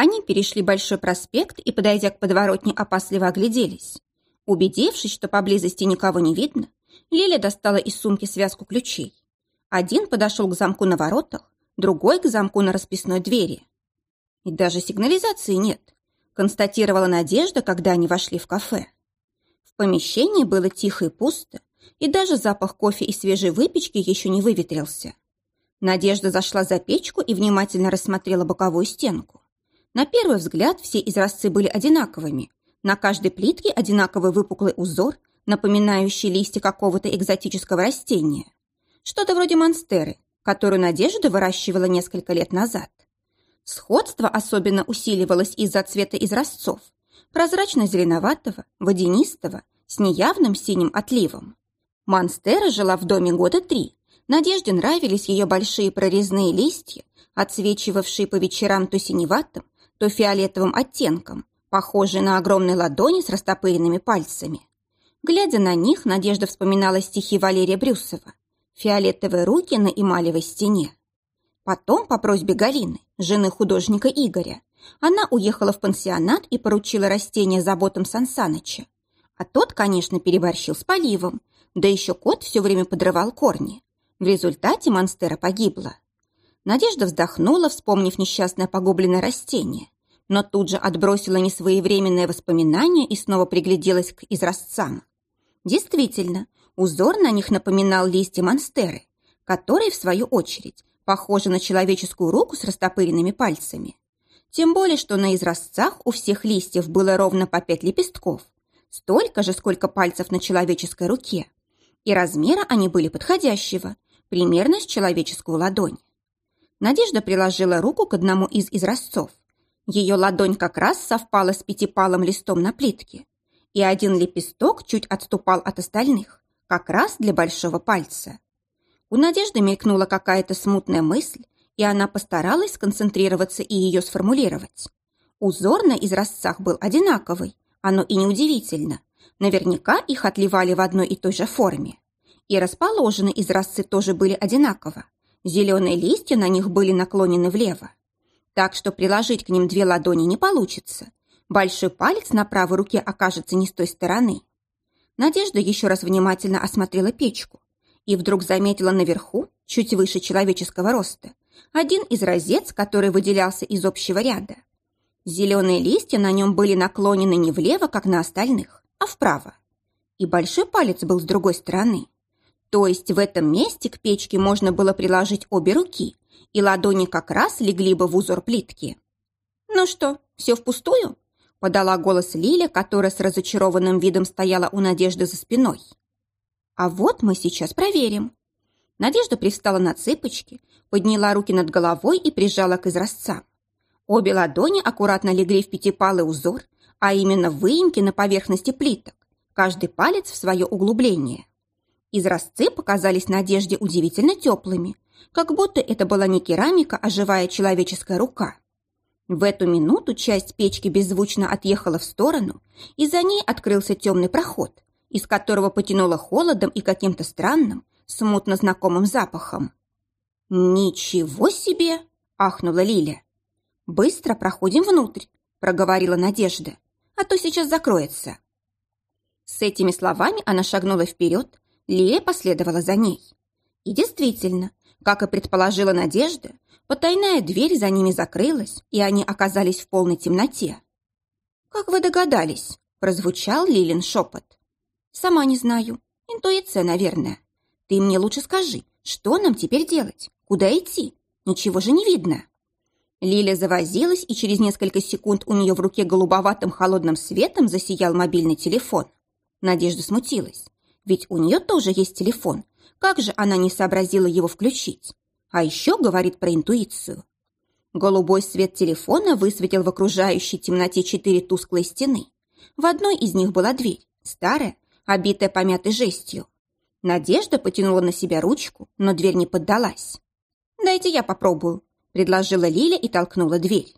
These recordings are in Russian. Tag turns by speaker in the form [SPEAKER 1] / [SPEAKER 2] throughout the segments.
[SPEAKER 1] Они перешли Большой проспект и, подойдя к подворотне, опасливо огляделись. Убедившись, что поблизости никого не видно, Лиля достала из сумки связку ключей. Один подошел к замку на воротах, другой к замку на расписной двери. И даже сигнализации нет, констатировала Надежда, когда они вошли в кафе. В помещении было тихо и пусто, и даже запах кофе и свежей выпечки еще не выветрился. Надежда зашла за печку и внимательно рассмотрела боковую стенку. На первый взгляд все изразцы были одинаковыми. На каждой плитке одинаковый выпуклый узор, напоминающий листья какого-то экзотического растения. Что-то вроде монстеры, которую Надежда выращивала несколько лет назад. Сходство особенно усиливалось из-за цвета изразцов. Прозрачно-зеленоватого, водянистого, с неявным синим отливом. Монстера жила в доме года три. Надежде нравились ее большие прорезные листья, отсвечивавшие по вечерам то синеватым, то фиолетовым оттенком, похожие на огромные ладони с растопыренными пальцами. Глядя на них, Надежда вспоминала стихи Валерия Брюсова «Фиолетовые руки на эмалевой стене». Потом, по просьбе Галины, жены художника Игоря, она уехала в пансионат и поручила растения заботам Сансаныча. А тот, конечно, переборщил с поливом, да еще кот все время подрывал корни. В результате монстера погибла. Надежда вздохнула, вспомнив несчастное погубленное растение, но тут же отбросила несвоевременное воспоминание и снова пригляделась к изразцам. Действительно, узор на них напоминал листья монстеры, которые, в свою очередь, похожи на человеческую руку с растопыренными пальцами. Тем более, что на изразцах у всех листьев было ровно по пять лепестков, столько же, сколько пальцев на человеческой руке. И размера они были подходящего, примерно с человеческую ладонь. Надежда приложила руку к одному из изразцов. Ее ладонь как раз совпала с пятипалым листом на плитке, и один лепесток чуть отступал от остальных, как раз для большого пальца. У Надежды мелькнула какая-то смутная мысль, и она постаралась сконцентрироваться и ее сформулировать. Узор на изразцах был одинаковый, оно и неудивительно. Наверняка их отливали в одной и той же форме. И расположены изразцы тоже были одинаково. Зеленые листья на них были наклонены влево. Так что приложить к ним две ладони не получится. Большой палец на правой руке окажется не с той стороны. Надежда еще раз внимательно осмотрела печку и вдруг заметила наверху, чуть выше человеческого роста, один из розец, который выделялся из общего ряда. Зеленые листья на нем были наклонены не влево, как на остальных, а вправо. И большой палец был с другой стороны. То есть в этом месте к печке можно было приложить обе руки, и ладони как раз легли бы в узор плитки. «Ну что, все впустую?» – подала голос Лиля, которая с разочарованным видом стояла у Надежды за спиной. «А вот мы сейчас проверим». Надежда привстала на цыпочки, подняла руки над головой и прижала к изразцам. Обе ладони аккуратно легли в пятипалый узор, а именно выемки на поверхности плиток, каждый палец в свое углубление. Изразцы показались Надежде удивительно теплыми, как будто это была не керамика, а живая человеческая рука. В эту минуту часть печки беззвучно отъехала в сторону, и за ней открылся темный проход, из которого потянуло холодом и каким-то странным, смутно знакомым запахом. «Ничего себе!» – ахнула Лиля. «Быстро проходим внутрь», – проговорила Надежда, «а то сейчас закроется». С этими словами она шагнула вперед, Лия последовала за ней. И действительно, как и предположила Надежда, потайная дверь за ними закрылась, и они оказались в полной темноте. «Как вы догадались?» – прозвучал Лилин шепот. «Сама не знаю. Интуиция, наверное. Ты мне лучше скажи, что нам теперь делать? Куда идти? Ничего же не видно». Лиля завозилась, и через несколько секунд у нее в руке голубоватым холодным светом засиял мобильный телефон. Надежда смутилась. Ведь у нее тоже есть телефон. Как же она не сообразила его включить? А еще говорит про интуицию. Голубой свет телефона высветил в окружающей темноте четыре тусклые стены. В одной из них была дверь, старая, обитая помятой жестью. Надежда потянула на себя ручку, но дверь не поддалась. «Дайте я попробую», предложила Лиля и толкнула дверь.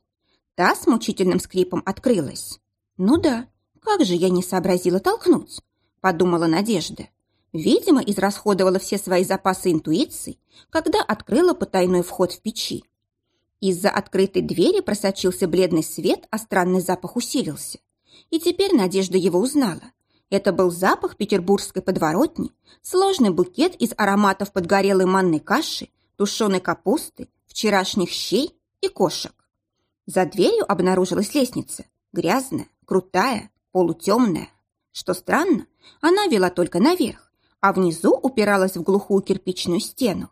[SPEAKER 1] Та с мучительным скрипом открылась. «Ну да, как же я не сообразила толкнуть?» Подумала Надежда. Видимо, израсходовала все свои запасы интуиции, когда открыла потайной вход в печи. Из-за открытой двери просочился бледный свет, а странный запах усилился. И теперь Надежда его узнала. Это был запах петербургской подворотни, сложный букет из ароматов подгорелой манной каши, тушеной капусты, вчерашних щей и кошек. За дверью обнаружилась лестница, грязная, крутая, полутемная. Что странно, она вела только наверх, а внизу упиралась в глухую кирпичную стену.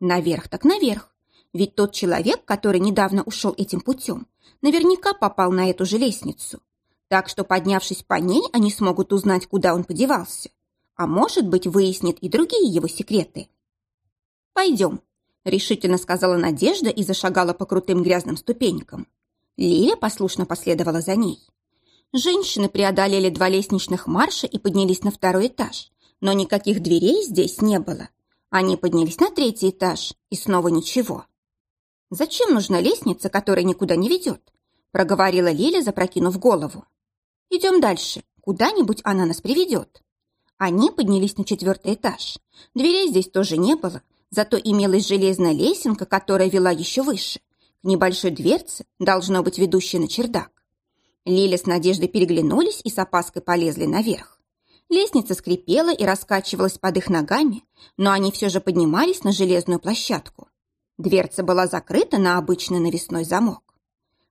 [SPEAKER 1] Наверх так наверх, ведь тот человек, который недавно ушел этим путем, наверняка попал на эту же лестницу. Так что, поднявшись по ней, они смогут узнать, куда он подевался. А может быть, выяснит и другие его секреты. «Пойдем», — решительно сказала Надежда и зашагала по крутым грязным ступенькам. Лиля послушно последовала за ней. Женщины преодолели два лестничных марша и поднялись на второй этаж, но никаких дверей здесь не было. Они поднялись на третий этаж, и снова ничего. «Зачем нужна лестница, которая никуда не ведет?» проговорила Лиля, запрокинув голову. «Идем дальше. Куда-нибудь она нас приведет». Они поднялись на четвертый этаж. Дверей здесь тоже не было, зато имелась железная лесенка, которая вела еще выше. К небольшой дверце, должно быть ведущей на чердак. Лиля с Надеждой переглянулись и с опаской полезли наверх. Лестница скрипела и раскачивалась под их ногами, но они все же поднимались на железную площадку. Дверца была закрыта на обычный навесной замок.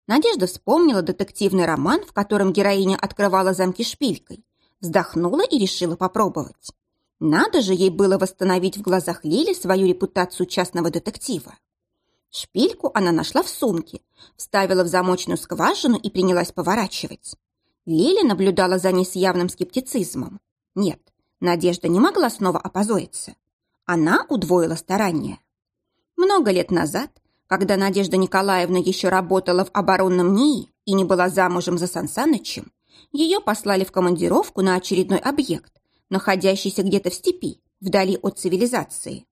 [SPEAKER 1] Надежда вспомнила детективный роман, в котором героиня открывала замки шпилькой, вздохнула и решила попробовать. Надо же ей было восстановить в глазах Лили свою репутацию частного детектива. Шпильку она нашла в сумке, вставила в замочную скважину и принялась поворачивать. Лили наблюдала за ней с явным скептицизмом. Нет, Надежда не могла снова опозориться. Она удвоила старания. Много лет назад, когда Надежда Николаевна еще работала в оборонном НИИ и не была замужем за Сансанычем, ее послали в командировку на очередной объект, находящийся где-то в степи, вдали от цивилизации.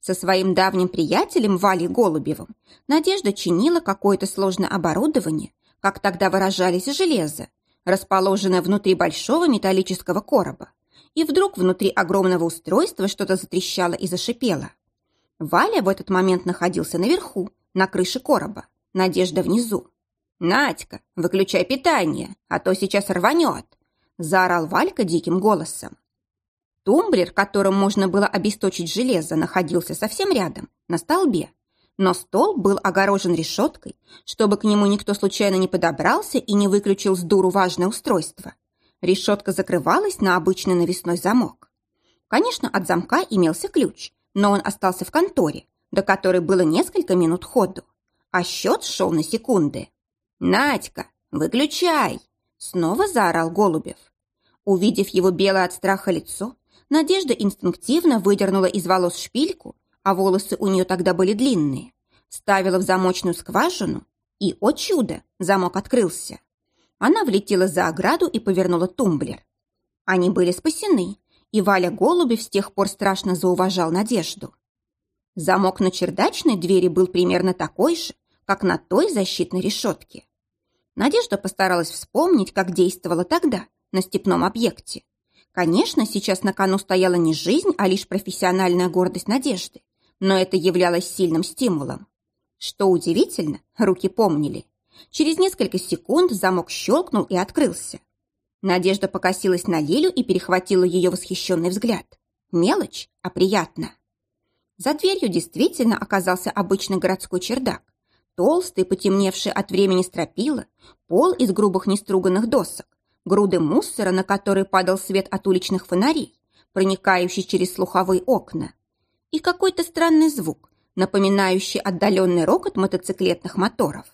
[SPEAKER 1] Со своим давним приятелем Валей Голубевым Надежда чинила какое-то сложное оборудование, как тогда выражались железо, расположенное внутри большого металлического короба и вдруг внутри огромного устройства что-то затрещало и зашипело. Валя в этот момент находился наверху, на крыше короба, Надежда внизу. «Надька, выключай питание, а то сейчас рванет!» заорал Валька диким голосом. Тумблер, которым можно было обесточить железо, находился совсем рядом, на столбе. Но стол был огорожен решеткой, чтобы к нему никто случайно не подобрался и не выключил с дуру важное устройство. Решетка закрывалась на обычный навесной замок. Конечно, от замка имелся ключ, но он остался в конторе, до которой было несколько минут ходу. А счет шел на секунды. «Надька, выключай!» Снова заорал Голубев. Увидев его белое от страха лицо, Надежда инстинктивно выдернула из волос шпильку, а волосы у нее тогда были длинные, ставила в замочную скважину, и, о чудо, замок открылся. Она влетела за ограду и повернула тумблер. Они были спасены, и Валя Голубев с тех пор страшно зауважал Надежду. Замок на чердачной двери был примерно такой же, как на той защитной решетке. Надежда постаралась вспомнить, как действовала тогда, на степном объекте. Конечно, сейчас на кону стояла не жизнь, а лишь профессиональная гордость Надежды, но это являлось сильным стимулом. Что удивительно, руки помнили. Через несколько секунд замок щелкнул и открылся. Надежда покосилась на Лилю и перехватила ее восхищенный взгляд. Мелочь, а приятно. За дверью действительно оказался обычный городской чердак. Толстый, потемневший от времени стропила, пол из грубых неструганных досок, груды мусора, на которые падал свет от уличных фонарей, проникающий через слуховые окна. И какой-то странный звук, напоминающий отдаленный рокот мотоциклетных моторов.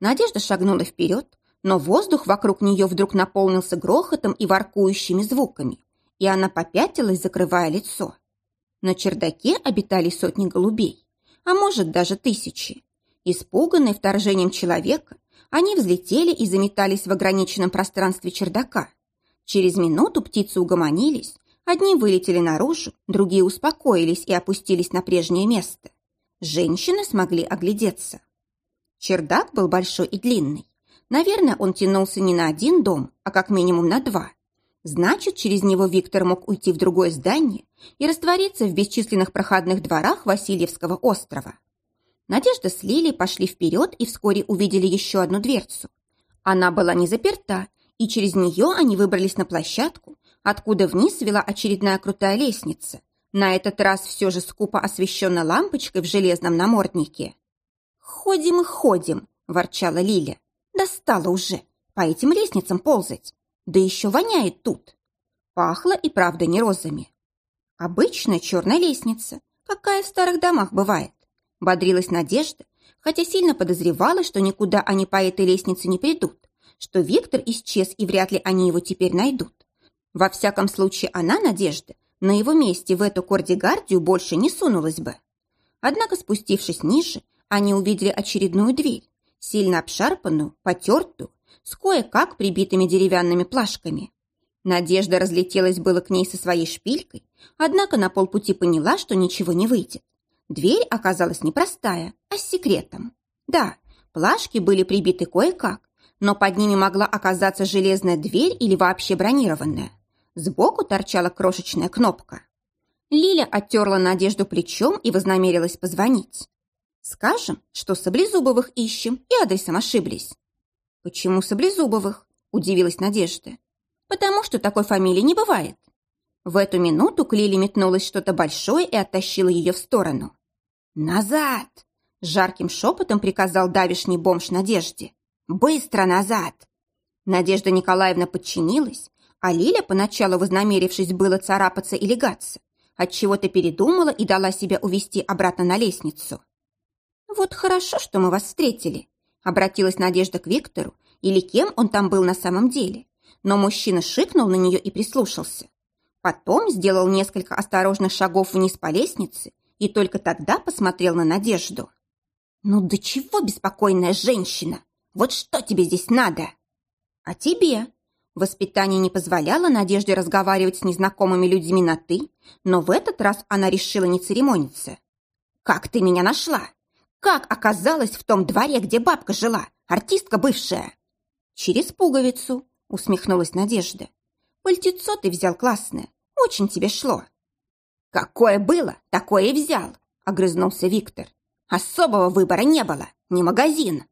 [SPEAKER 1] Надежда шагнула вперед, но воздух вокруг нее вдруг наполнился грохотом и воркующими звуками, и она попятилась, закрывая лицо. На чердаке обитали сотни голубей, а может даже тысячи. Испуганные вторжением человека, они взлетели и заметались в ограниченном пространстве чердака. Через минуту птицы угомонились, одни вылетели наружу, другие успокоились и опустились на прежнее место. Женщины смогли оглядеться. Чердак был большой и длинный. Наверное, он тянулся не на один дом, а как минимум на два. Значит, через него Виктор мог уйти в другое здание и раствориться в бесчисленных проходных дворах Васильевского острова. Надежда с Лилией пошли вперед и вскоре увидели еще одну дверцу. Она была не заперта, и через нее они выбрались на площадку, откуда вниз вела очередная крутая лестница, на этот раз все же скупо освещенная лампочкой в железном наморднике. «Ходим и ходим», – ворчала Лиля. «Достала уже по этим лестницам ползать. Да еще воняет тут». Пахло и правда не розами. Обычная черная лестница, какая в старых домах бывает. Бодрилась Надежда, хотя сильно подозревала, что никуда они по этой лестнице не придут, что Виктор исчез и вряд ли они его теперь найдут. Во всяком случае, она, Надежда, на его месте в эту кордигардию больше не сунулась бы. Однако, спустившись ниже, они увидели очередную дверь, сильно обшарпанную, потертую, с кое-как прибитыми деревянными плашками. Надежда разлетелась было к ней со своей шпилькой, однако на полпути поняла, что ничего не выйдет. Дверь оказалась не простая, а с секретом. Да, плашки были прибиты кое-как, но под ними могла оказаться железная дверь или вообще бронированная. Сбоку торчала крошечная кнопка. Лиля оттерла Надежду плечом и вознамерилась позвонить. «Скажем, что Саблезубовых ищем и адресом ошиблись». «Почему Саблезубовых?» – удивилась Надежда. «Потому что такой фамилии не бывает». В эту минуту к Лиле метнулось что-то большое и оттащило ее в сторону. «Назад!» – жарким шепотом приказал давишний бомж Надежде. «Быстро назад!» Надежда Николаевна подчинилась, а Лиля, поначалу вознамерившись было царапаться и легаться, отчего-то передумала и дала себя увести обратно на лестницу. «Вот хорошо, что мы вас встретили», — обратилась Надежда к Виктору, или кем он там был на самом деле. Но мужчина шикнул на нее и прислушался. Потом сделал несколько осторожных шагов вниз по лестнице и только тогда посмотрел на Надежду. «Ну до чего беспокойная женщина? Вот что тебе здесь надо?» «А тебе?» Воспитание не позволяло Надежде разговаривать с незнакомыми людьми на «ты», но в этот раз она решила не церемониться. «Как ты меня нашла? Как оказалась в том дворе, где бабка жила, артистка бывшая?» «Через пуговицу», — усмехнулась Надежда. «Пальтецо ты взял классное, очень тебе шло». «Какое было, такое и взял», — огрызнулся Виктор. «Особого выбора не было, не магазин».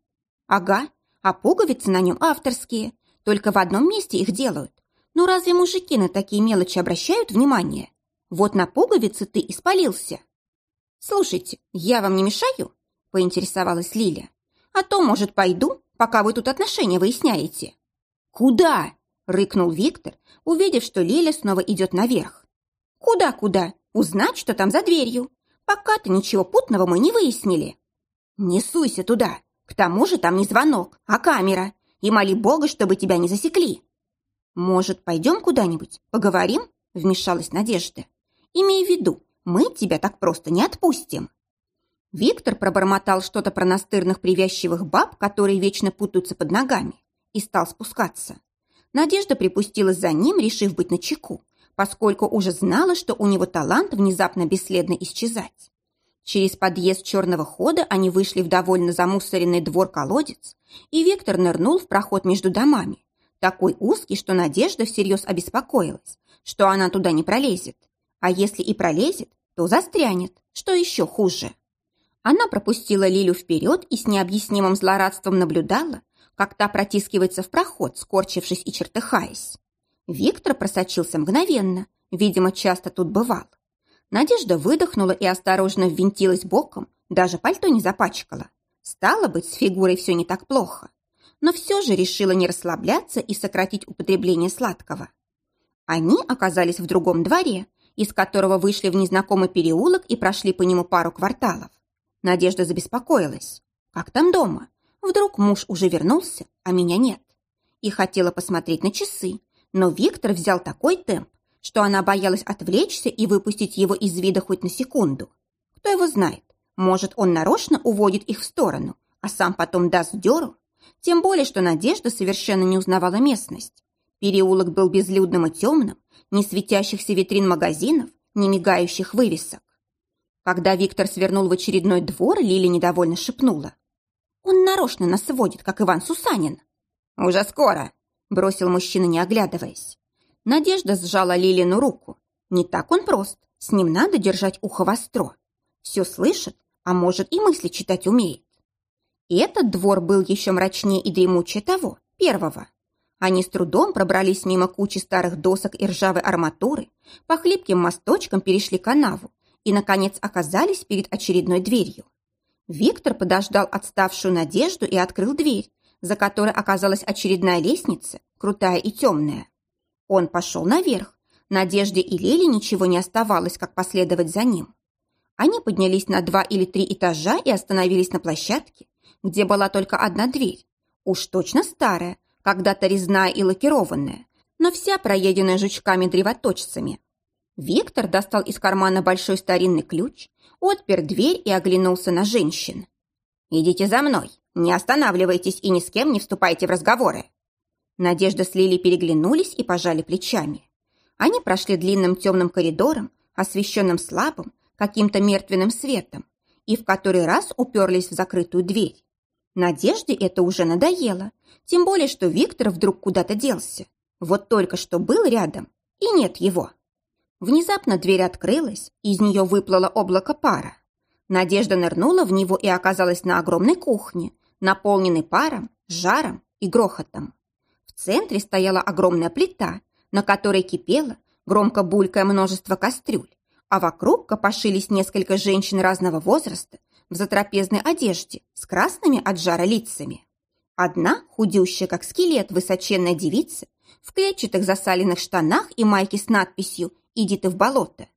[SPEAKER 1] «Ага, а пуговицы на нем авторские, только в одном месте их делают. Ну разве мужики на такие мелочи обращают внимание? Вот на пуговицы ты испалился. Слушайте, я вам не мешаю? Поинтересовалась Лиля. А то, может, пойду, пока вы тут отношения выясняете. Куда? Рыкнул Виктор, увидев, что Лиля снова идет наверх. Куда-куда? Узнать, что там за дверью. Пока-то ничего путного мы не выяснили. Не суйся туда. К тому же там не звонок, а камера и моли Бога, чтобы тебя не засекли. Может, пойдем куда-нибудь, поговорим? Вмешалась Надежда. Имей в виду, мы тебя так просто не отпустим. Виктор пробормотал что-то про настырных привязчивых баб, которые вечно путаются под ногами, и стал спускаться. Надежда припустилась за ним, решив быть начеку, поскольку уже знала, что у него талант внезапно бесследно исчезать. Через подъезд черного хода они вышли в довольно замусоренный двор-колодец, и Виктор нырнул в проход между домами, такой узкий, что Надежда всерьез обеспокоилась, что она туда не пролезет. А если и пролезет, то застрянет, что еще хуже. Она пропустила Лилю вперед и с необъяснимым злорадством наблюдала, как та протискивается в проход, скорчившись и чертыхаясь. Виктор просочился мгновенно, видимо, часто тут бывал. Надежда выдохнула и осторожно ввинтилась боком, даже пальто не запачкала. Стало быть, с фигурой все не так плохо. Но все же решила не расслабляться и сократить употребление сладкого. Они оказались в другом дворе, из которого вышли в незнакомый переулок и прошли по нему пару кварталов. Надежда забеспокоилась. Как там дома? Вдруг муж уже вернулся, а меня нет. И хотела посмотреть на часы, но Виктор взял такой темп, что она боялась отвлечься и выпустить его из вида хоть на секунду. Кто его знает, может, он нарочно уводит их в сторону, а сам потом даст дёру? Тем более, что Надежда совершенно не узнавала местность. Переулок был безлюдным и темным, ни светящихся витрин магазинов, ни мигающих вывесок. Когда Виктор свернул в очередной двор, Лили недовольно шепнула. «Он нарочно нас сводит, как Иван Сусанин». «Уже скоро», — бросил мужчина, не оглядываясь. Надежда сжала Лилину руку. Не так он прост, с ним надо держать ухо востро. Все слышит, а может и мысли читать умеет. И этот двор был еще мрачнее и дремучее того, первого. Они с трудом пробрались мимо кучи старых досок и ржавой арматуры, по хлипким мосточкам перешли канаву и, наконец, оказались перед очередной дверью. Виктор подождал отставшую Надежду и открыл дверь, за которой оказалась очередная лестница, крутая и темная. Он пошел наверх. Надежде и Леле ничего не оставалось, как последовать за ним. Они поднялись на два или три этажа и остановились на площадке, где была только одна дверь. Уж точно старая, когда-то резная и лакированная, но вся проеденная жучками-древоточцами. Виктор достал из кармана большой старинный ключ, отпер дверь и оглянулся на женщин. «Идите за мной, не останавливайтесь и ни с кем не вступайте в разговоры». Надежда с Лилей переглянулись и пожали плечами. Они прошли длинным темным коридором, освещенным слабым, каким-то мертвенным светом, и в который раз уперлись в закрытую дверь. Надежде это уже надоело, тем более, что Виктор вдруг куда-то делся. Вот только что был рядом, и нет его. Внезапно дверь открылась, из нее выплыло облако пара. Надежда нырнула в него и оказалась на огромной кухне, наполненной паром, жаром и грохотом. В центре стояла огромная плита, на которой кипело, громко булькая множество кастрюль, а вокруг копошились несколько женщин разного возраста в затрапезной одежде с красными от жара лицами. Одна, худющая как скелет, высоченная девица, в клетчатых засаленных штанах и майке с надписью «Иди ты в болото».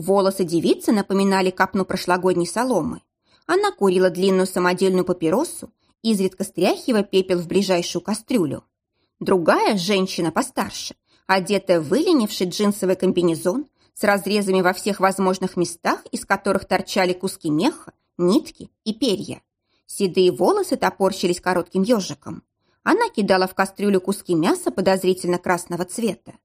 [SPEAKER 1] Волосы девицы напоминали капну прошлогодней соломы. Она курила длинную самодельную папиросу, изредка стряхивая пепел в ближайшую кастрюлю. Другая, женщина постарше, одетая в выленивший джинсовый комбинезон с разрезами во всех возможных местах, из которых торчали куски меха, нитки и перья. Седые волосы топорщились коротким ежиком. Она кидала в кастрюлю куски мяса подозрительно красного цвета.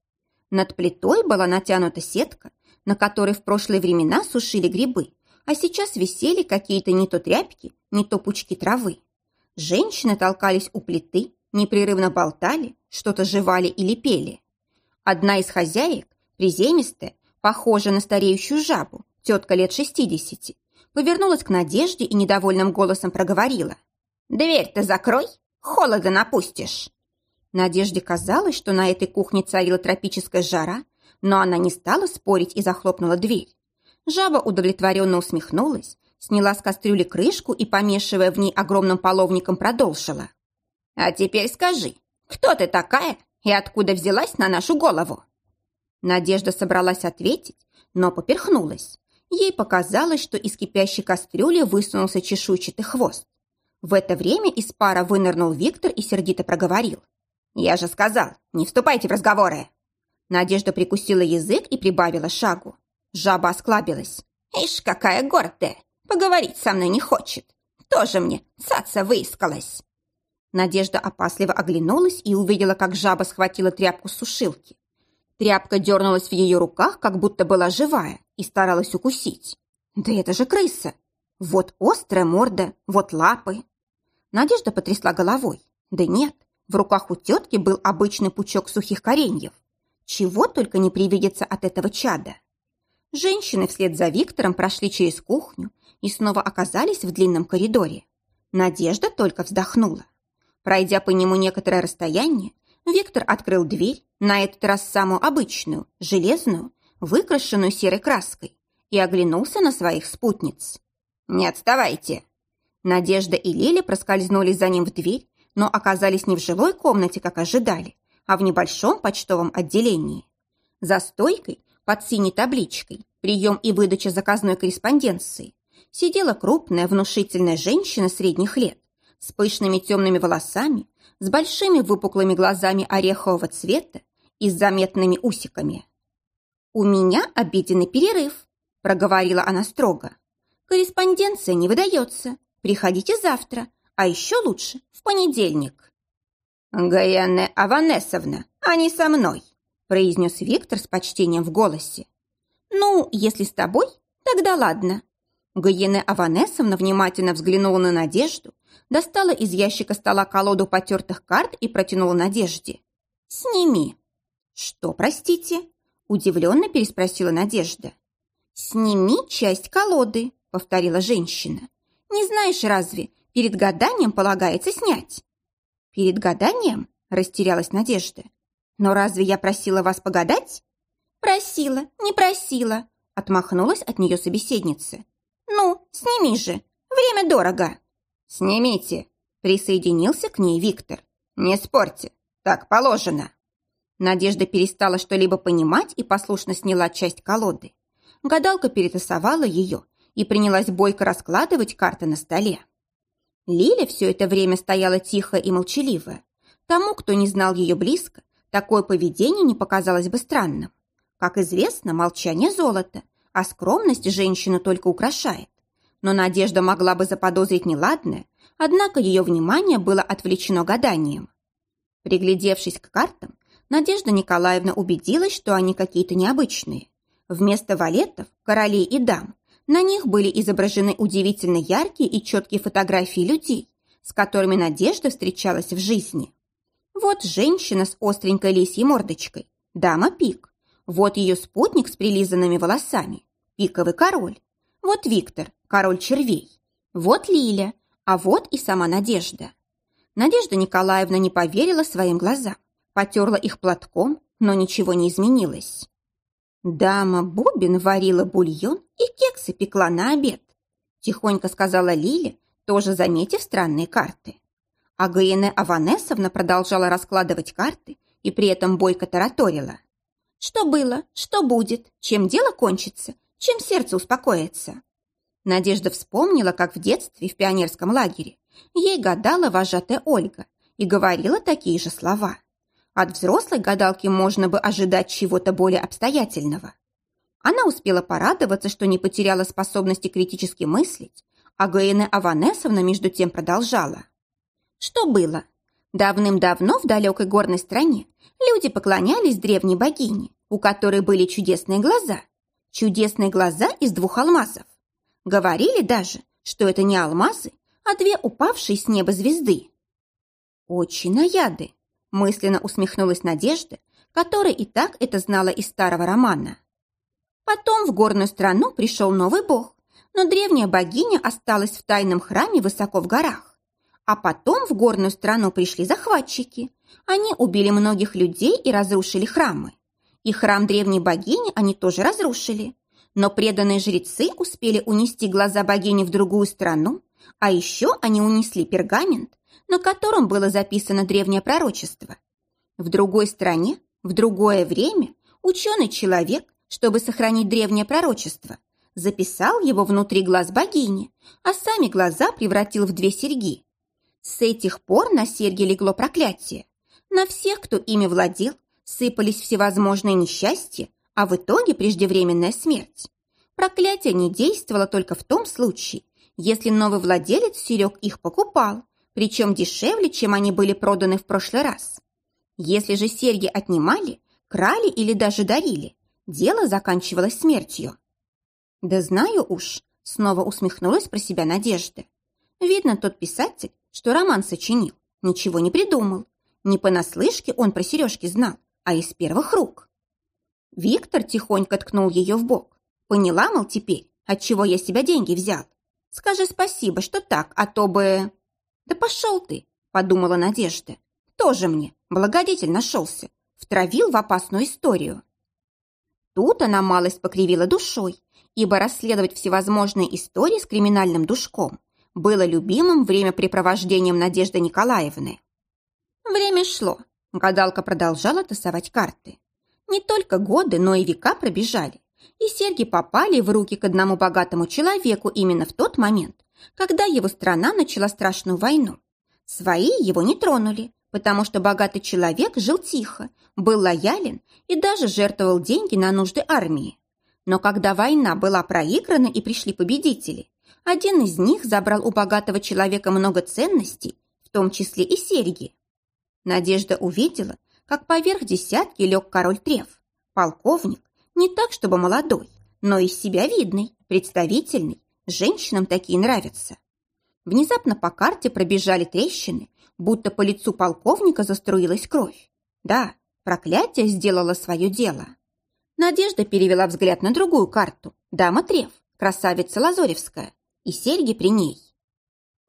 [SPEAKER 1] Над плитой была натянута сетка, на которой в прошлые времена сушили грибы, а сейчас висели какие-то не то тряпки, не то пучки травы. Женщины толкались у плиты, непрерывно болтали, что-то жевали или пели. Одна из хозяек, приземистая, похожая на стареющую жабу, тетка лет шестидесяти, повернулась к Надежде и недовольным голосом проговорила. «Дверь-то закрой, холода напустишь!» Надежде казалось, что на этой кухне царила тропическая жара, но она не стала спорить и захлопнула дверь. Жаба удовлетворенно усмехнулась, сняла с кастрюли крышку и, помешивая в ней огромным половником, продолжила. «А теперь скажи, кто ты такая и откуда взялась на нашу голову?» Надежда собралась ответить, но поперхнулась. Ей показалось, что из кипящей кастрюли высунулся чешуйчатый хвост. В это время из пара вынырнул Виктор и сердито проговорил. «Я же сказал, не вступайте в разговоры!» Надежда прикусила язык и прибавила шагу. Жаба осклабилась. «Ишь, какая гордая! Поговорить со мной не хочет! Тоже мне цаца выискалась!» Надежда опасливо оглянулась и увидела, как жаба схватила тряпку с сушилки. Тряпка дернулась в ее руках, как будто была живая, и старалась укусить. «Да это же крыса! Вот острая морда, вот лапы!» Надежда потрясла головой. «Да нет, в руках у тетки был обычный пучок сухих кореньев. Чего только не привидится от этого чада!» Женщины вслед за Виктором прошли через кухню и снова оказались в длинном коридоре. Надежда только вздохнула. Пройдя по нему некоторое расстояние, Виктор открыл дверь, на этот раз самую обычную, железную, выкрашенную серой краской, и оглянулся на своих спутниц. «Не отставайте!» Надежда и Лиля проскользнули за ним в дверь, но оказались не в жилой комнате, как ожидали, а в небольшом почтовом отделении. За стойкой, под синей табличкой «Прием и выдача заказной корреспонденции» сидела крупная внушительная женщина средних лет с пышными темными волосами, с большими выпуклыми глазами орехового цвета и с заметными усиками. «У меня обеденный перерыв», – проговорила она строго. «Корреспонденция не выдается. Приходите завтра, а еще лучше в понедельник». «Гаянне Аванесовна, не со мной», – произнес Виктор с почтением в голосе. «Ну, если с тобой, тогда ладно». Гаене Аванесовна внимательно взглянула на Надежду достала из ящика стола колоду потертых карт и протянула Надежде. «Сними». «Что, простите?» – удивленно переспросила Надежда. «Сними часть колоды», – повторила женщина. «Не знаешь разве, перед гаданием полагается снять?» «Перед гаданием?» – растерялась Надежда. «Но разве я просила вас погадать?» «Просила, не просила», – отмахнулась от нее собеседница. «Ну, сними же, время дорого». «Снимите», – присоединился к ней Виктор. «Не спорьте, так положено». Надежда перестала что-либо понимать и послушно сняла часть колоды. Гадалка перетасовала ее и принялась бойко раскладывать карты на столе. Лиля все это время стояла тихо и молчаливая. Тому, кто не знал ее близко, такое поведение не показалось бы странным. Как известно, молчание – золото, а скромность женщину только украшает. Но Надежда могла бы заподозрить неладное, однако ее внимание было отвлечено гаданием. Приглядевшись к картам, Надежда Николаевна убедилась, что они какие-то необычные. Вместо валетов, королей и дам на них были изображены удивительно яркие и четкие фотографии людей, с которыми Надежда встречалась в жизни. Вот женщина с остренькой лисьей мордочкой, дама Пик. Вот ее спутник с прилизанными волосами, пиковый король. Вот Виктор, король червей. Вот Лиля, а вот и сама Надежда. Надежда Николаевна не поверила своим глазам потерла их платком, но ничего не изменилось. Дама Бубин варила бульон и кексы пекла на обед, тихонько сказала Лиля, тоже заметив странные карты. А Гаине Аванесовна продолжала раскладывать карты и при этом бойко тараторила. Что было, что будет, чем дело кончится, чем сердце успокоится. Надежда вспомнила, как в детстве в пионерском лагере ей гадала вожатая Ольга и говорила такие же слова. От взрослой гадалки можно бы ожидать чего-то более обстоятельного. Она успела порадоваться, что не потеряла способности критически мыслить, а Гаэне Аванесовна между тем продолжала. Что было? Давным-давно в далекой горной стране люди поклонялись древней богине, у которой были чудесные глаза. Чудесные глаза из двух алмазов. Говорили даже, что это не алмазы, а две упавшие с неба звезды. Очень наяды, Мысленно усмехнулась Надежда, которая и так это знала из старого романа. Потом в горную страну пришел новый бог, но древняя богиня осталась в тайном храме высоко в горах. А потом в горную страну пришли захватчики. Они убили многих людей и разрушили храмы. И храм древней богини они тоже разрушили. Но преданные жрецы успели унести глаза богини в другую страну, а еще они унесли пергамент, на котором было записано древнее пророчество. В другой стране, в другое время ученый человек, чтобы сохранить древнее пророчество, записал его внутри глаз богини, а сами глаза превратил в две серьги. С этих пор на серьги легло проклятие. На всех, кто ими владел, сыпались всевозможные несчастья, а в итоге преждевременная смерть. Проклятие не действовало только в том случае, если новый владелец серег их покупал, причем дешевле, чем они были проданы в прошлый раз. Если же серьги отнимали, крали или даже дарили, дело заканчивалось смертью. «Да знаю уж», — снова усмехнулась про себя Надежда. «Видно, тот писатель, что роман сочинил, ничего не придумал. Не понаслышке он про сережки знал, а из первых рук». Виктор тихонько ткнул ее в бок. «Поняла, мол, теперь, от чего я себя деньги взял? Скажи спасибо, что так, а то бы...» «Да пошел ты!» – подумала Надежда. «Тоже мне благодетель нашелся, втравил в опасную историю». Тут она малость покривила душой, ибо расследовать всевозможные истории с криминальным душком было любимым времяпрепровождением Надежды Николаевны. Время шло. Гадалка продолжала тасовать карты. Не только годы, но и века пробежали. И серьги попали в руки к одному богатому человеку именно в тот момент, когда его страна начала страшную войну. Свои его не тронули, потому что богатый человек жил тихо, был лоялен и даже жертвовал деньги на нужды армии. Но когда война была проиграна и пришли победители, один из них забрал у богатого человека много ценностей, в том числе и серьги. Надежда увидела, как поверх десятки лег король Трев, полковник, не так чтобы молодой, но из себя видный, представительный, Женщинам такие нравятся. Внезапно по карте пробежали трещины, будто по лицу полковника заструилась кровь. Да, проклятие сделало свое дело. Надежда перевела взгляд на другую карту. Дама Трев, красавица Лазоревская, и серьги при ней.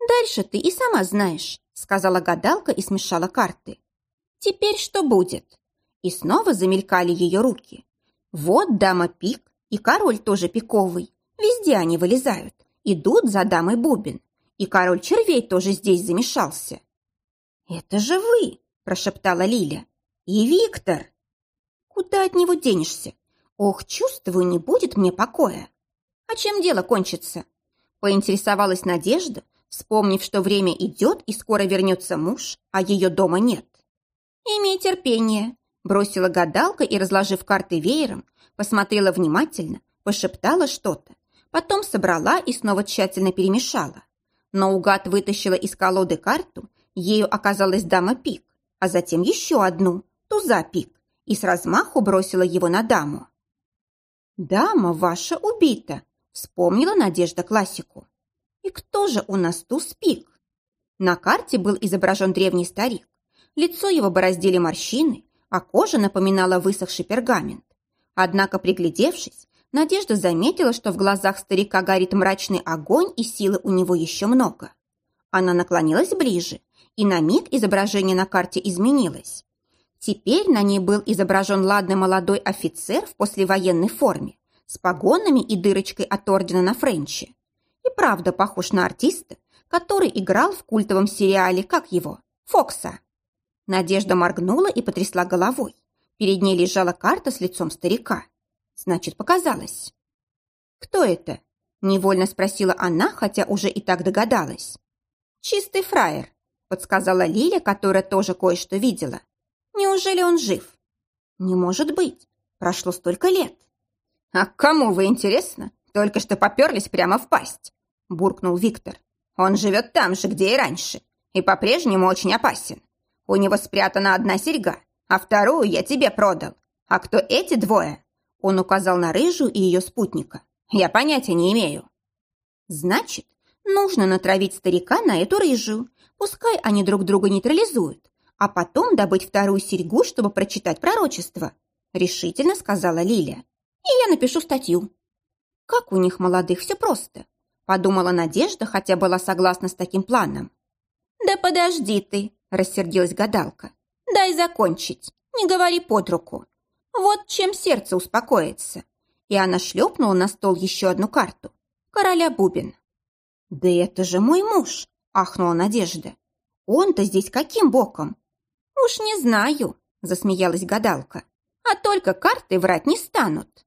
[SPEAKER 1] «Дальше ты и сама знаешь», — сказала гадалка и смешала карты. «Теперь что будет?» И снова замелькали ее руки. «Вот дама пик, и король тоже пиковый. Везде они вылезают, идут за дамой бубен. И король червей тоже здесь замешался». «Это же вы!» – прошептала Лиля. «И Виктор!» «Куда от него денешься? Ох, чувствую, не будет мне покоя. А чем дело кончится?» Поинтересовалась Надежда, вспомнив, что время идет и скоро вернется муж, а ее дома нет. «Имей терпение», – бросила гадалка и, разложив карты веером, посмотрела внимательно, пошептала что-то, потом собрала и снова тщательно перемешала. Но угад вытащила из колоды карту, ею оказалась дама пик, а затем еще одну, туза пик, и с размаху бросила его на даму. «Дама ваша убита», – вспомнила Надежда классику. И кто же у нас туз пик? На карте был изображен древний старик. Лицо его бороздили морщины, а кожа напоминала высохший пергамент. Однако, приглядевшись, Надежда заметила, что в глазах старика горит мрачный огонь, и силы у него еще много. Она наклонилась ближе, и на миг изображение на карте изменилось. Теперь на ней был изображен ладный молодой офицер в послевоенной форме, с погонами и дырочкой от ордена на френче и правда похож на артиста, который играл в культовом сериале, как его, Фокса. Надежда моргнула и потрясла головой. Перед ней лежала карта с лицом старика. Значит, показалось. «Кто это?» – невольно спросила она, хотя уже и так догадалась. «Чистый фраер», – подсказала Лиля, которая тоже кое-что видела. «Неужели он жив?» «Не может быть. Прошло столько лет». «А кому вы, интересно, только что поперлись прямо в пасть?» – буркнул Виктор. «Он живет там же, где и раньше, и по-прежнему очень опасен. У него спрятана одна серьга, а вторую я тебе продал. А кто эти двое?» Он указал на рыжую и ее спутника. «Я понятия не имею». «Значит, нужно натравить старика на эту рыжую. Пускай они друг друга нейтрализуют, а потом добыть вторую серьгу, чтобы прочитать пророчество», решительно сказала Лиля. «И я напишу статью». Как у них молодых все просто. Подумала Надежда, хотя была согласна с таким планом. «Да подожди ты!» – рассердилась гадалка. «Дай закончить, не говори под руку. Вот чем сердце успокоится». И она шлепнула на стол еще одну карту. Короля Бубен. «Да это же мой муж!» – ахнула Надежда. «Он-то здесь каким боком?» «Уж не знаю», – засмеялась гадалка. «А только карты врать не станут».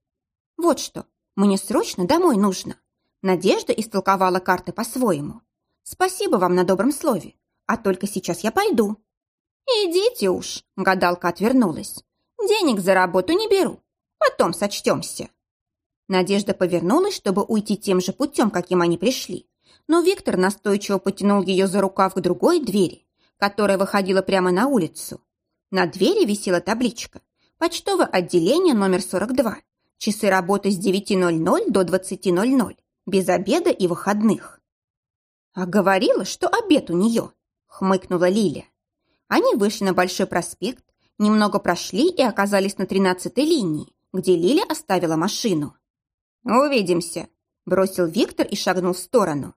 [SPEAKER 1] «Вот что, мне срочно домой нужно. Надежда истолковала карты по-своему. «Спасибо вам на добром слове, а только сейчас я пойду». «Идите уж», — гадалка отвернулась. «Денег за работу не беру, потом сочтемся». Надежда повернулась, чтобы уйти тем же путем, каким они пришли. Но Виктор настойчиво потянул ее за рукав к другой двери, которая выходила прямо на улицу. На двери висела табличка «Почтовое отделение номер 42. Часы работы с 9.00 до 20.00 без обеда и выходных. А говорила, что обед у нее, хмыкнула Лиля. Они вышли на Большой проспект, немного прошли и оказались на тринадцатой линии, где Лиля оставила машину. «Увидимся», – бросил Виктор и шагнул в сторону.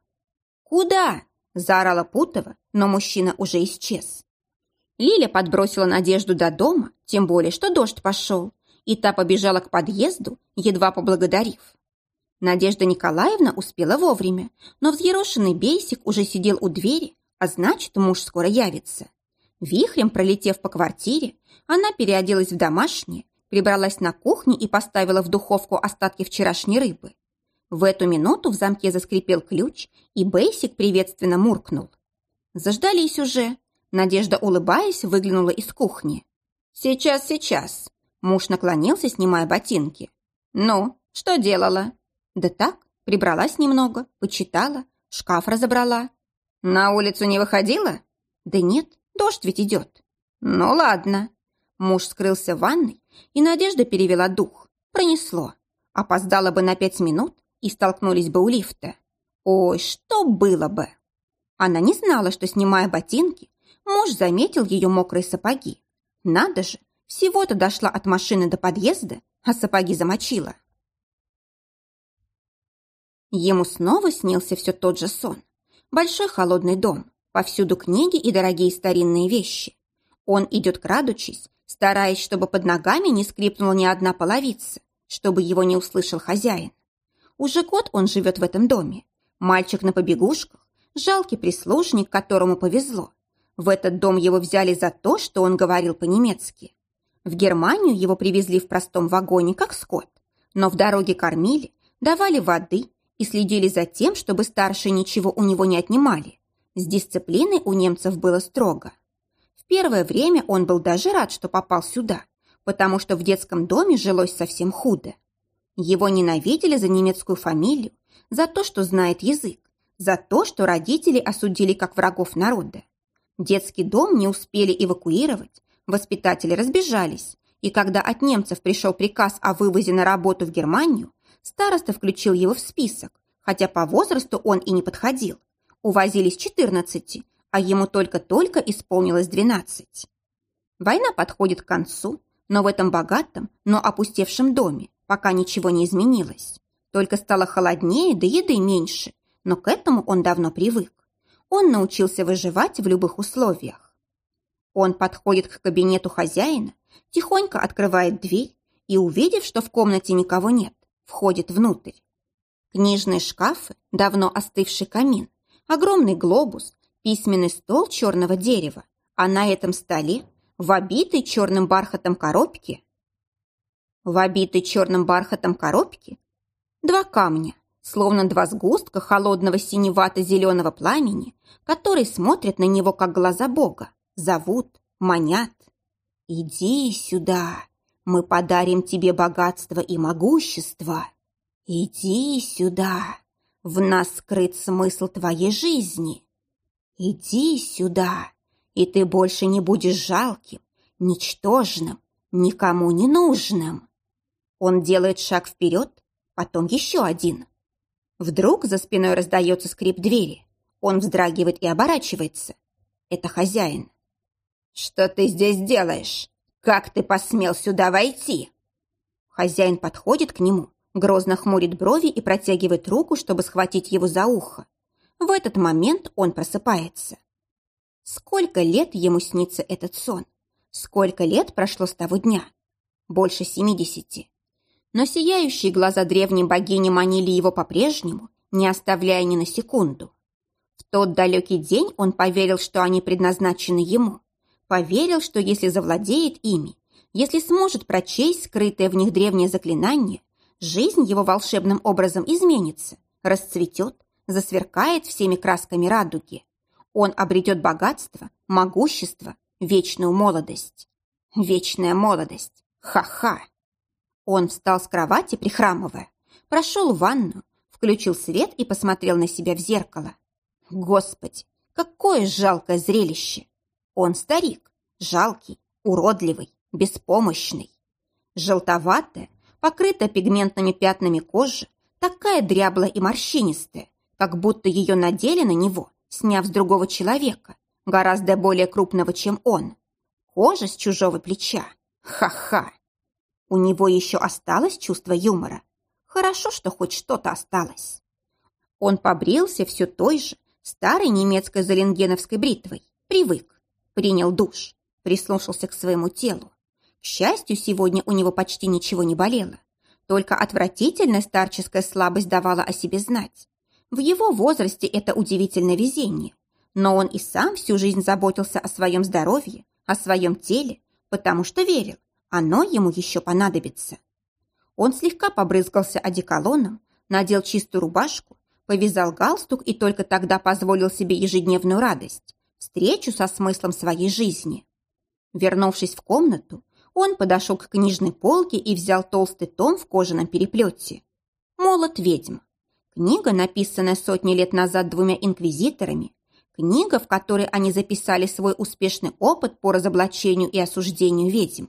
[SPEAKER 1] «Куда?» – заорала Путова, но мужчина уже исчез. Лиля подбросила Надежду до дома, тем более, что дождь пошел, и та побежала к подъезду, едва поблагодарив. Надежда Николаевна успела вовремя, но взъерошенный бейсик уже сидел у двери, а значит, муж скоро явится. Вихрем пролетев по квартире, она переоделась в домашнее, прибралась на кухне и поставила в духовку остатки вчерашней рыбы. В эту минуту в замке заскрипел ключ, и Бейсик приветственно муркнул. Заждались уже. Надежда, улыбаясь, выглянула из кухни. «Сейчас, сейчас!» Муж наклонился, снимая ботинки. «Ну, что делала?» Да так, прибралась немного, почитала, шкаф разобрала. На улицу не выходила? Да нет, дождь ведь идет. Ну ладно. Муж скрылся в ванной, и Надежда перевела дух. Пронесло. Опоздала бы на пять минут и столкнулись бы у лифта. Ой, что было бы? Она не знала, что, снимая ботинки, муж заметил ее мокрые сапоги. Надо же, всего-то дошла от машины до подъезда, а сапоги замочила. Ему снова снился все тот же сон. Большой холодный дом, повсюду книги и дорогие старинные вещи. Он идет крадучись, стараясь, чтобы под ногами не скрипнула ни одна половица, чтобы его не услышал хозяин. Уже год он живет в этом доме. Мальчик на побегушках, жалкий прислужник, которому повезло. В этот дом его взяли за то, что он говорил по-немецки. В Германию его привезли в простом вагоне, как скот, но в дороге кормили, давали воды и следили за тем, чтобы старшие ничего у него не отнимали. С дисциплиной у немцев было строго. В первое время он был даже рад, что попал сюда, потому что в детском доме жилось совсем худо. Его ненавидели за немецкую фамилию, за то, что знает язык, за то, что родители осудили как врагов народа. Детский дом не успели эвакуировать, Воспитатели разбежались, и когда от немцев пришел приказ о вывозе на работу в Германию, староста включил его в список, хотя по возрасту он и не подходил. Увозили с 14, а ему только-только исполнилось 12. Война подходит к концу, но в этом богатом, но опустевшем доме пока ничего не изменилось. Только стало холоднее, да еды меньше, но к этому он давно привык. Он научился выживать в любых условиях. Он подходит к кабинету хозяина, тихонько открывает дверь и, увидев, что в комнате никого нет, входит внутрь. Книжные шкафы, давно остывший камин, огромный глобус, письменный стол черного дерева, а на этом столе в обитой черным бархатом коробке в обитой черным бархатом коробке два камня, словно два сгустка холодного синевато-зеленого пламени, которые смотрят на него, как глаза Бога зовут, манят. Иди сюда, мы подарим тебе богатство и могущество. Иди сюда, в нас скрыт смысл твоей жизни. Иди сюда, и ты больше не будешь жалким, ничтожным, никому не нужным. Он делает шаг вперед, потом еще один. Вдруг за спиной раздается скрип двери. Он вздрагивает и оборачивается. Это хозяин. «Что ты здесь делаешь? Как ты посмел сюда войти?» Хозяин подходит к нему, грозно хмурит брови и протягивает руку, чтобы схватить его за ухо. В этот момент он просыпается. Сколько лет ему снится этот сон? Сколько лет прошло с того дня? Больше семидесяти. Но сияющие глаза древней богини манили его по-прежнему, не оставляя ни на секунду. В тот далекий день он поверил, что они предназначены ему. Поверил, что если завладеет ими, если сможет прочесть скрытое в них древнее заклинание, жизнь его волшебным образом изменится, расцветет, засверкает всеми красками радуги. Он обретет богатство, могущество, вечную молодость. Вечная молодость. Ха-ха! Он встал с кровати, прихрамывая, прошел в ванну, включил свет и посмотрел на себя в зеркало. Господи, какое жалкое зрелище! Он старик, жалкий, уродливый, беспомощный. Желтоватая, покрытая пигментными пятнами кожи, такая дряблая и морщинистая, как будто ее надели на него, сняв с другого человека, гораздо более крупного, чем он. Кожа с чужого плеча. Ха-ха! У него еще осталось чувство юмора. Хорошо, что хоть что-то осталось. Он побрился все той же, старой немецкой заленгеновской бритвой. Привык принял душ, прислушался к своему телу. К счастью, сегодня у него почти ничего не болело. Только отвратительная старческая слабость давала о себе знать. В его возрасте это удивительное везение. Но он и сам всю жизнь заботился о своем здоровье, о своем теле, потому что верил, оно ему еще понадобится. Он слегка побрызгался одеколоном, надел чистую рубашку, повязал галстук и только тогда позволил себе ежедневную радость встречу со смыслом своей жизни. Вернувшись в комнату, он подошел к книжной полке и взял толстый том в кожаном переплете. «Молот ведьм». Книга, написанная сотни лет назад двумя инквизиторами, книга, в которой они записали свой успешный опыт по разоблачению и осуждению ведьм.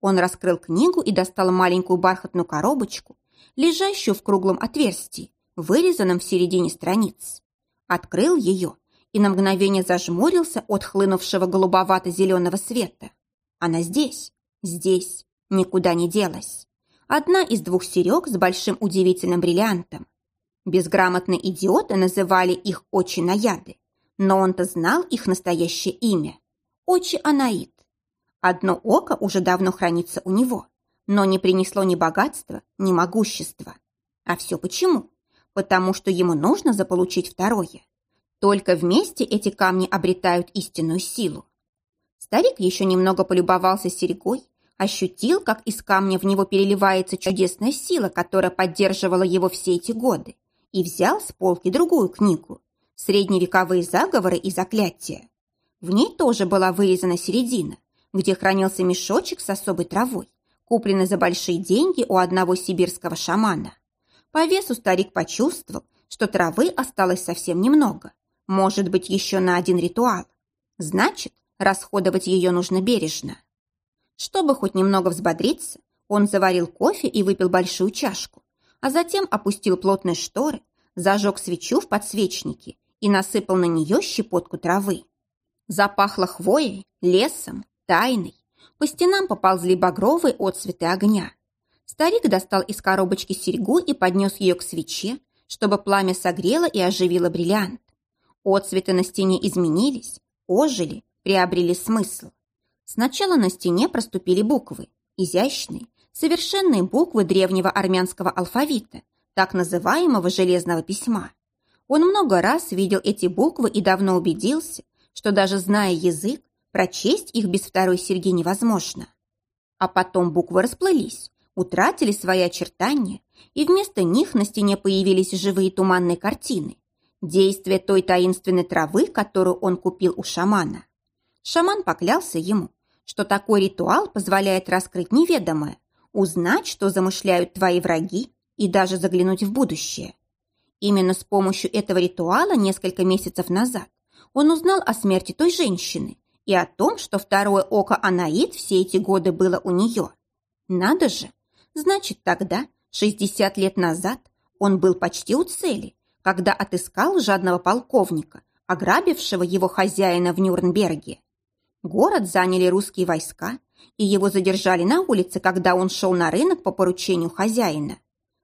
[SPEAKER 1] Он раскрыл книгу и достал маленькую бархатную коробочку, лежащую в круглом отверстии, вырезанном в середине страниц. Открыл ее и на мгновение зажмурился от хлынувшего голубовато-зеленого света. Она здесь, здесь, никуда не делась. Одна из двух серег с большим удивительным бриллиантом. Безграмотные идиоты называли их очи-наяды, но он-то знал их настоящее имя – очи-анаид. Одно око уже давно хранится у него, но не принесло ни богатства, ни могущества. А все почему? Потому что ему нужно заполучить второе. Только вместе эти камни обретают истинную силу. Старик еще немного полюбовался серьгой, ощутил, как из камня в него переливается чудесная сила, которая поддерживала его все эти годы, и взял с полки другую книгу «Средневековые заговоры и заклятия». В ней тоже была вырезана середина, где хранился мешочек с особой травой, купленный за большие деньги у одного сибирского шамана. По весу старик почувствовал, что травы осталось совсем немного, может быть, еще на один ритуал. Значит, расходовать ее нужно бережно. Чтобы хоть немного взбодриться, он заварил кофе и выпил большую чашку, а затем опустил плотные шторы, зажег свечу в подсвечнике и насыпал на нее щепотку травы. Запахло хвоей, лесом, тайной. По стенам поползли багровые отцветы огня. Старик достал из коробочки серьгу и поднес ее к свече, чтобы пламя согрело и оживило бриллиант. Отцветы на стене изменились, ожили, приобрели смысл. Сначала на стене проступили буквы, изящные, совершенные буквы древнего армянского алфавита, так называемого железного письма. Он много раз видел эти буквы и давно убедился, что даже зная язык, прочесть их без второй серьги невозможно. А потом буквы расплылись, утратили свои очертания, и вместо них на стене появились живые туманные картины, действие той таинственной травы, которую он купил у шамана. Шаман поклялся ему, что такой ритуал позволяет раскрыть неведомое, узнать, что замышляют твои враги, и даже заглянуть в будущее. Именно с помощью этого ритуала несколько месяцев назад он узнал о смерти той женщины и о том, что второе око Анаид все эти годы было у нее. Надо же! Значит, тогда, 60 лет назад, он был почти у цели, когда отыскал жадного полковника, ограбившего его хозяина в Нюрнберге. Город заняли русские войска, и его задержали на улице, когда он шел на рынок по поручению хозяина.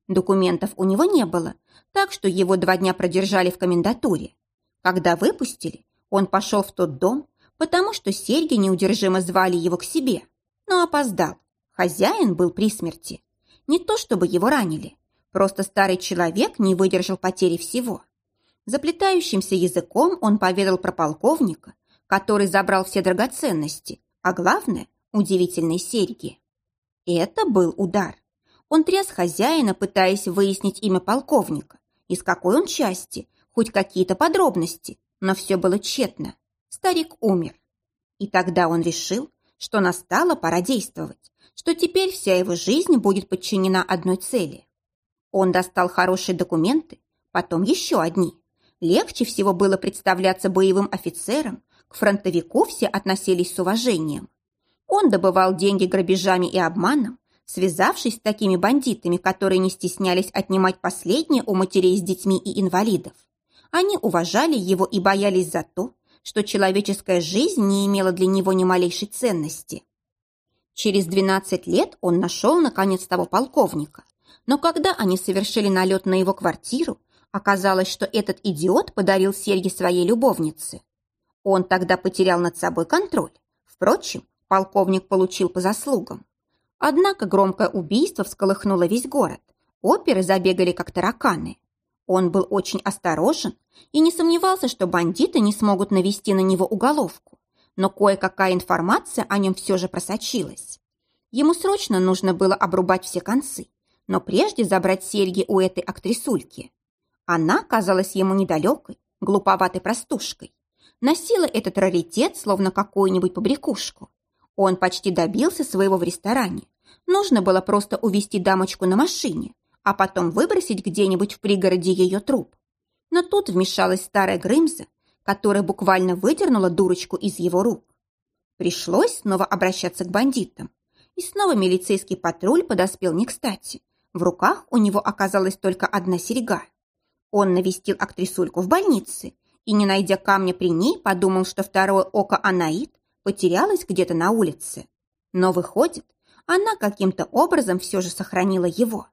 [SPEAKER 1] Документов у него не было, так что его два дня продержали в комендатуре. Когда выпустили, он пошел в тот дом, потому что серьги неудержимо звали его к себе, но опоздал. Хозяин был при смерти. Не то чтобы его ранили, просто старый человек не выдержал потери всего. Заплетающимся языком он поведал про полковника, который забрал все драгоценности, а главное – удивительные серьги. Это был удар. Он тряс хозяина, пытаясь выяснить имя полковника, из какой он части, хоть какие-то подробности, но все было тщетно. Старик умер. И тогда он решил, что настала пора действовать, что теперь вся его жизнь будет подчинена одной цели. Он достал хорошие документы, потом еще одни. Легче всего было представляться боевым офицером, к фронтовику все относились с уважением. Он добывал деньги грабежами и обманом, связавшись с такими бандитами, которые не стеснялись отнимать последнее у матерей с детьми и инвалидов. Они уважали его и боялись за то, что человеческая жизнь не имела для него ни малейшей ценности. Через 12 лет он нашел, наконец, того полковника. Но когда они совершили налет на его квартиру, оказалось, что этот идиот подарил серьги своей любовнице. Он тогда потерял над собой контроль. Впрочем, полковник получил по заслугам. Однако громкое убийство всколыхнуло весь город. Оперы забегали, как тараканы. Он был очень осторожен и не сомневался, что бандиты не смогут навести на него уголовку. Но кое-какая информация о нем все же просочилась. Ему срочно нужно было обрубать все концы, но прежде забрать серьги у этой актрисульки. Она казалась ему недалекой, глуповатой простушкой носила этот раритет, словно какую-нибудь побрякушку. Он почти добился своего в ресторане. Нужно было просто увести дамочку на машине, а потом выбросить где-нибудь в пригороде ее труп. Но тут вмешалась старая Грымза, которая буквально выдернула дурочку из его рук. Пришлось снова обращаться к бандитам. И снова милицейский патруль подоспел не кстати. В руках у него оказалась только одна серьга. Он навестил актрисульку в больнице и, не найдя камня при ней, подумал, что второе око Анаит потерялось где-то на улице. Но выходит, она каким-то образом все же сохранила его.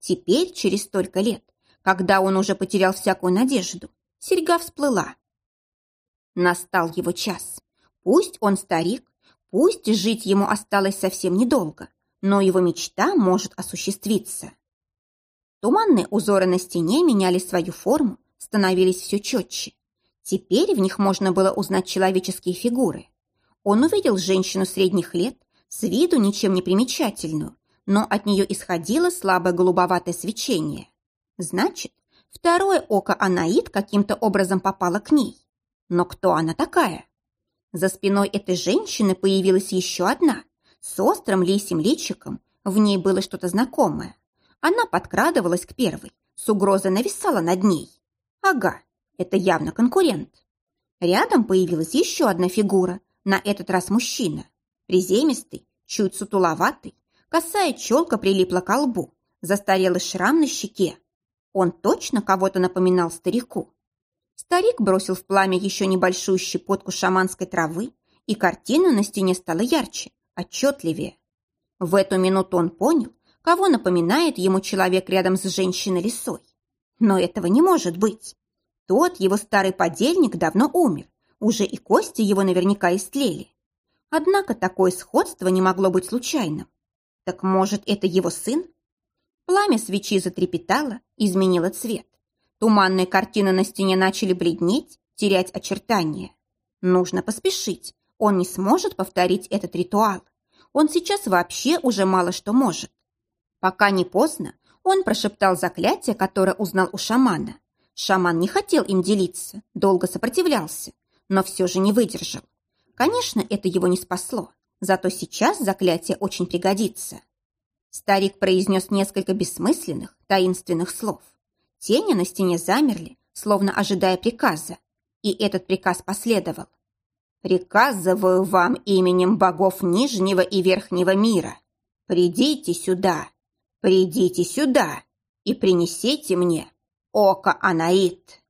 [SPEAKER 1] Теперь, через столько лет, Когда он уже потерял всякую надежду, серьга всплыла. Настал его час. Пусть он старик, пусть жить ему осталось совсем недолго, но его мечта может осуществиться. Туманные узоры на стене меняли свою форму, становились все четче. Теперь в них можно было узнать человеческие фигуры. Он увидел женщину средних лет, с виду ничем не примечательную, но от нее исходило слабое голубоватое свечение. Значит, второе око Анаид каким-то образом попало к ней. Но кто она такая? За спиной этой женщины появилась еще одна, с острым лисим личиком, в ней было что-то знакомое. Она подкрадывалась к первой, с угрозой нависала над ней. Ага, это явно конкурент. Рядом появилась еще одна фигура, на этот раз мужчина. Приземистый, чуть сутуловатый, косая челка прилипла к лбу, застарелый шрам на щеке. Он точно кого-то напоминал старику. Старик бросил в пламя еще небольшую щепотку шаманской травы, и картина на стене стала ярче, отчетливее. В эту минуту он понял, кого напоминает ему человек рядом с женщиной-лисой. Но этого не может быть. Тот, его старый подельник, давно умер. Уже и кости его наверняка истлели. Однако такое сходство не могло быть случайным. Так может, это его сын? Пламя свечи затрепетало, изменило цвет. Туманные картины на стене начали бледнеть, терять очертания. Нужно поспешить. Он не сможет повторить этот ритуал. Он сейчас вообще уже мало что может. Пока не поздно, он прошептал заклятие, которое узнал у шамана. Шаман не хотел им делиться, долго сопротивлялся, но все же не выдержал. Конечно, это его не спасло, зато сейчас заклятие очень пригодится. Старик произнес несколько бессмысленных, таинственных слов. Тени на стене замерли, словно ожидая приказа, и этот приказ последовал. «Приказываю вам именем богов Нижнего и Верхнего мира. Придите сюда, придите сюда и принесите мне Око Анаит.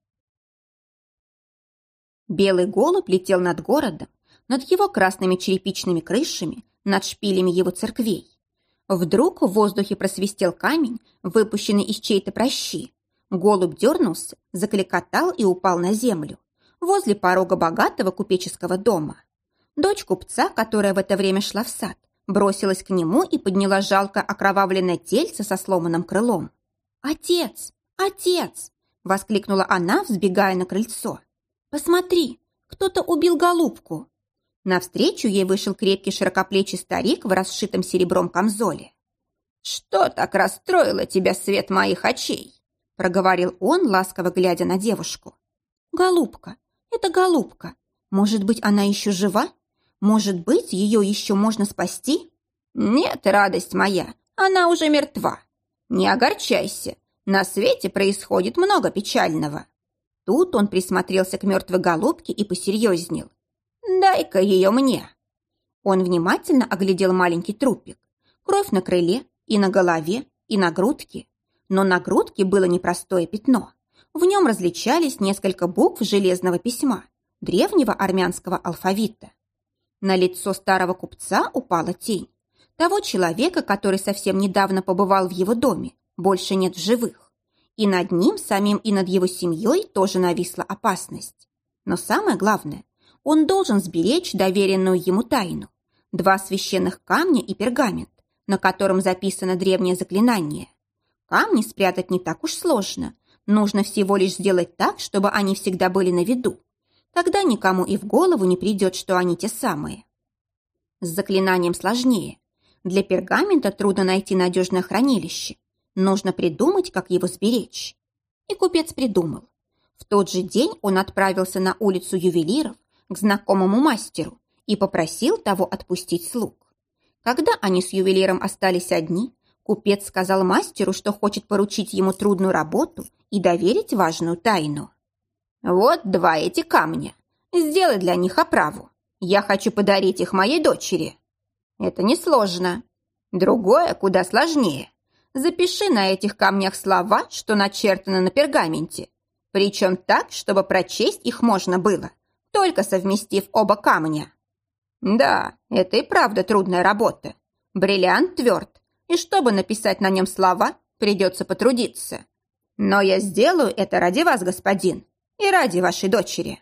[SPEAKER 1] Белый голубь летел над городом, над его красными черепичными крышами, над шпилями его церквей. Вдруг в воздухе просвистел камень, выпущенный из чьей-то прощи. Голубь дернулся, закликотал и упал на землю, возле порога богатого купеческого дома. Дочь купца, которая в это время шла в сад, бросилась к нему и подняла жалко окровавленное тельце со сломанным крылом. «Отец! «Отец!» — воскликнула она, взбегая на крыльцо. «Посмотри, кто-то убил голубку!» Навстречу ей вышел крепкий широкоплечий старик в расшитом серебром камзоле. «Что так расстроило тебя свет моих очей?» — проговорил он, ласково глядя на девушку. «Голубка, это голубка. Может быть, она еще жива? Может быть, ее еще можно спасти?» «Нет, радость моя, она уже мертва. Не огорчайся, на свете происходит много печального. Тут он присмотрелся к мертвой голубке и посерьезнел. «Дай-ка ее мне». Он внимательно оглядел маленький трупик. Кровь на крыле, и на голове, и на грудке. Но на грудке было непростое пятно. В нем различались несколько букв железного письма, древнего армянского алфавита. На лицо старого купца упала тень. Того человека, который совсем недавно побывал в его доме, больше нет в живых. И над ним самим, и над его семьей тоже нависла опасность. Но самое главное, он должен сберечь доверенную ему тайну. Два священных камня и пергамент, на котором записано древнее заклинание. Камни спрятать не так уж сложно. Нужно всего лишь сделать так, чтобы они всегда были на виду. Тогда никому и в голову не придет, что они те самые. С заклинанием сложнее. Для пергамента трудно найти надежное хранилище. Нужно придумать, как его сберечь. И купец придумал. В тот же день он отправился на улицу ювелиров к знакомому мастеру и попросил того отпустить слуг. Когда они с ювелиром остались одни, купец сказал мастеру, что хочет поручить ему трудную работу и доверить важную тайну. «Вот два эти камня. Сделай для них оправу. Я хочу подарить их моей дочери». «Это несложно. Другое куда сложнее. Запиши на этих камнях слова, что начертано на пергаменте. Причем так, чтобы прочесть их можно было, только совместив оба камня. Да, это и правда трудная работа. Бриллиант тверд, и чтобы написать на нем слова, придется потрудиться. Но я сделаю это ради вас, господин, и ради вашей дочери».